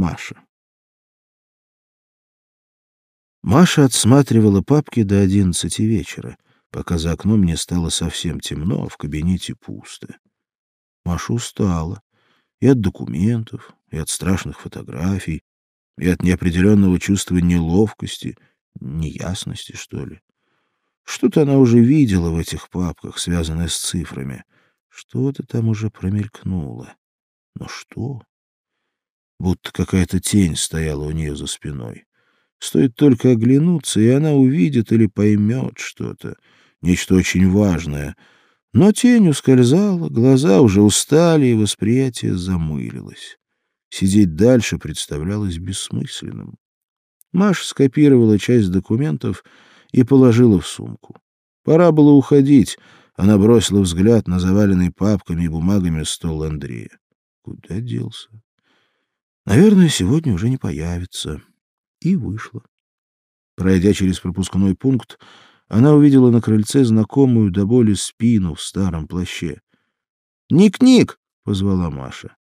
Маша. Маша отсматривала папки до одиннадцати вечера, пока за окном не стало совсем темно, а в кабинете пусто. Маша устала и от документов, и от страшных фотографий, и от неопределенного чувства неловкости, неясности, что ли. Что-то она уже видела в этих папках, связанное с цифрами. Что-то там уже промелькнуло. Но что? Будто какая-то тень стояла у нее за спиной. Стоит только оглянуться, и она увидит или поймет что-то, нечто очень важное. Но тень ускользала, глаза уже устали, и восприятие замылилось. Сидеть дальше представлялось бессмысленным. Маша скопировала часть документов и положила в сумку. Пора было уходить. Она бросила взгляд на заваленный папками и бумагами стол Андрея. Куда делся? Наверное, сегодня уже не появится. И вышла. Пройдя через пропускной пункт, она увидела на крыльце знакомую до боли спину в старом плаще. «Ник-ник!» — позвала Маша.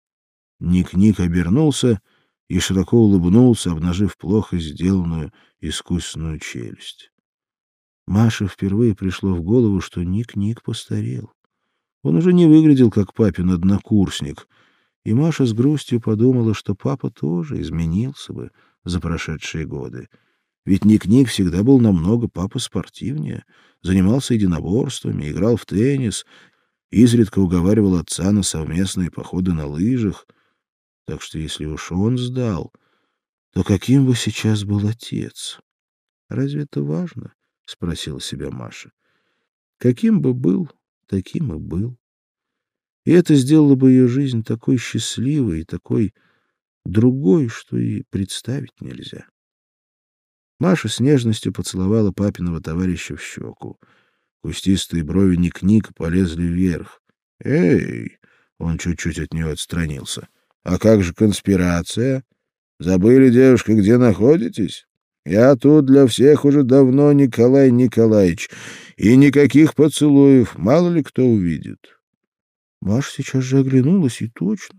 Ник-ник обернулся и широко улыбнулся, обнажив плохо сделанную искусственную челюсть. Маше впервые пришло в голову, что Ник-Ник постарел. Он уже не выглядел как папин однокурсник, и Маша с грустью подумала, что папа тоже изменился бы за прошедшие годы. Ведь Ник-Ник всегда был намного папа спортивнее, занимался единоборствами, играл в теннис, изредка уговаривал отца на совместные походы на лыжах. Так что если уж он сдал, то каким бы сейчас был отец? Разве это важно? — спросила себя Маша. Каким бы был, таким и был. И это сделало бы ее жизнь такой счастливой и такой другой, что и представить нельзя. Маша с нежностью поцеловала папиного товарища в щеку. Кустистые брови Ник-Ник полезли вверх. «Эй!» — он чуть-чуть от нее отстранился. «А как же конспирация? Забыли, девушка, где находитесь?» Я тут для всех уже давно Николай Николаевич, и никаких поцелуев, мало ли кто увидит. Маша сейчас же оглянулась, и точно.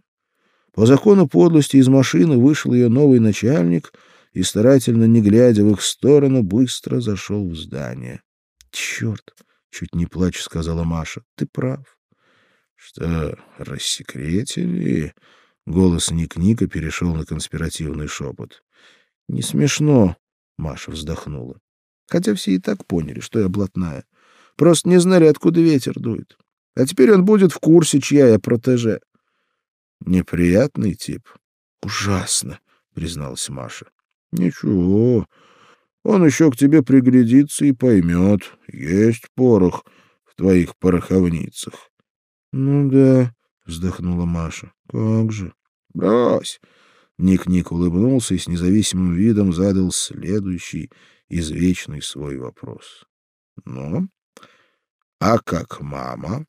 По закону подлости из машины вышел ее новый начальник и, старательно не глядя в их сторону, быстро зашел в здание. — Черт! — чуть не плачь, сказала Маша. — Ты прав. — Что, рассекретили? Голос Ник-Ника перешел на конспиративный шепот. — Не смешно, Маша вздохнула. Хотя все и так поняли, что я блатная. Просто не знали, откуда ветер дует. А теперь он будет в курсе, чья я протеже. Неприятный тип. Ужасно, призналась Маша. Ничего. Он еще к тебе приглядится и поймет. Есть порох в твоих пороховницах. Ну да, вздохнула Маша. Как же. Брось. Ник-Ник улыбнулся и с независимым видом задал следующий извечный свой вопрос. «Ну, а как мама?»